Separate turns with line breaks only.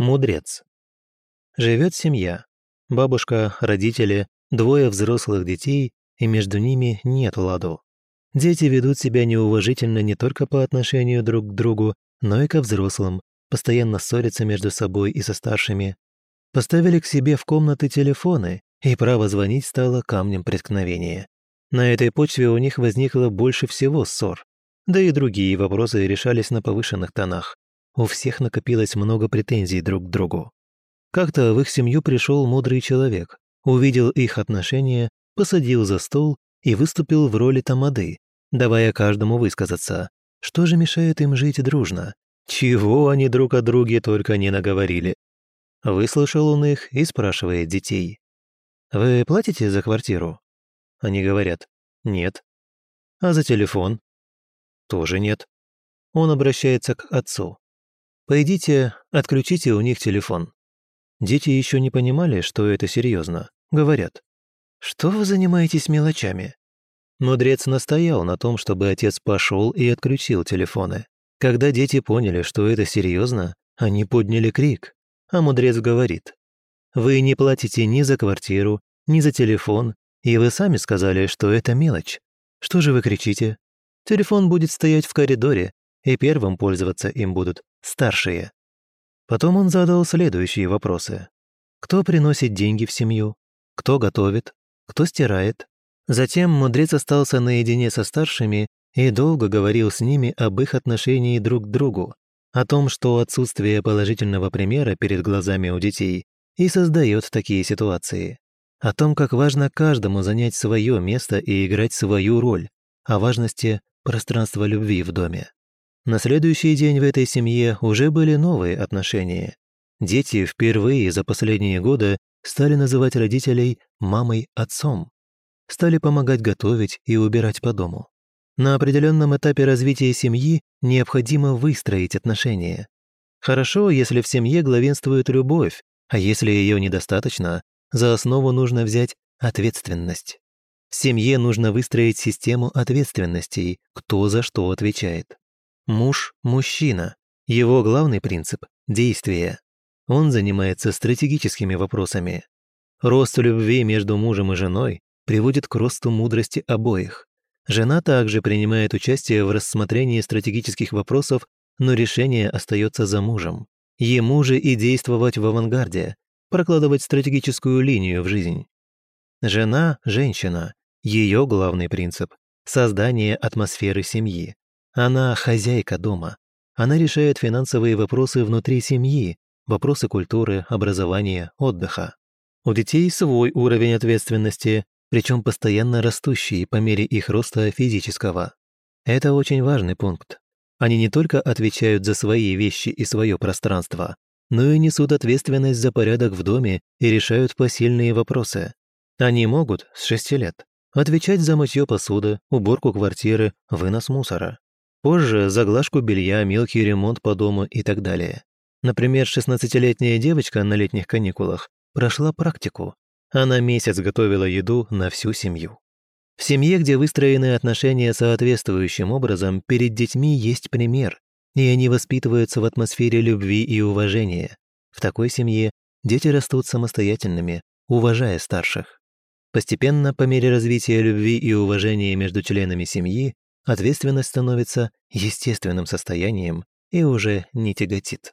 Мудрец. Живет семья. Бабушка, родители, двое взрослых детей, и между ними нет ладу. Дети ведут себя неуважительно не только по отношению друг к другу, но и ко взрослым, постоянно ссорятся между собой и со старшими. Поставили к себе в комнаты телефоны, и право звонить стало камнем преткновения. На этой почве у них возникло больше всего ссор. Да и другие вопросы решались на повышенных тонах. У всех накопилось много претензий друг к другу. Как-то в их семью пришел мудрый человек, увидел их отношения, посадил за стол и выступил в роли тамады, давая каждому высказаться. Что же мешает им жить дружно? Чего они друг о друге только не наговорили. Выслушал он их и спрашивает детей. «Вы платите за квартиру?» Они говорят «нет». «А за телефон?» «Тоже нет». Он обращается к отцу. «Пойдите, отключите у них телефон». Дети еще не понимали, что это серьезно. Говорят, «Что вы занимаетесь мелочами?» Мудрец настоял на том, чтобы отец пошел и отключил телефоны. Когда дети поняли, что это серьезно, они подняли крик. А мудрец говорит, «Вы не платите ни за квартиру, ни за телефон, и вы сами сказали, что это мелочь. Что же вы кричите? Телефон будет стоять в коридоре, и первым пользоваться им будут старшие». Потом он задал следующие вопросы. Кто приносит деньги в семью? Кто готовит? Кто стирает? Затем мудрец остался наедине со старшими и долго говорил с ними об их отношении друг к другу, о том, что отсутствие положительного примера перед глазами у детей и создает такие ситуации, о том, как важно каждому занять свое место и играть свою роль, о важности пространства любви в доме. На следующий день в этой семье уже были новые отношения. Дети впервые за последние годы стали называть родителей мамой-отцом, стали помогать готовить и убирать по дому. На определенном этапе развития семьи необходимо выстроить отношения. Хорошо, если в семье главенствует любовь, а если ее недостаточно, за основу нужно взять ответственность. В семье нужно выстроить систему ответственностей, кто за что отвечает. Муж – мужчина. Его главный принцип – действие. Он занимается стратегическими вопросами. Рост любви между мужем и женой приводит к росту мудрости обоих. Жена также принимает участие в рассмотрении стратегических вопросов, но решение остается за мужем. Ему же и действовать в авангарде, прокладывать стратегическую линию в жизнь. Жена – женщина. Ее главный принцип – создание атмосферы семьи. Она хозяйка дома. Она решает финансовые вопросы внутри семьи, вопросы культуры, образования, отдыха. У детей свой уровень ответственности, причем постоянно растущий по мере их роста физического. Это очень важный пункт. Они не только отвечают за свои вещи и свое пространство, но и несут ответственность за порядок в доме и решают посильные вопросы. Они могут с 6 лет отвечать за мытье посуды, уборку квартиры, вынос мусора. Позже за глажку белья, мелкий ремонт по дому и так далее. Например, 16-летняя девочка на летних каникулах прошла практику, она месяц готовила еду на всю семью. В семье, где выстроены отношения соответствующим образом, перед детьми есть пример, и они воспитываются в атмосфере любви и уважения. В такой семье дети растут самостоятельными, уважая старших. Постепенно, по мере развития любви и уважения между членами семьи, ответственность становится естественным состоянием и уже не тяготит.